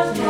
just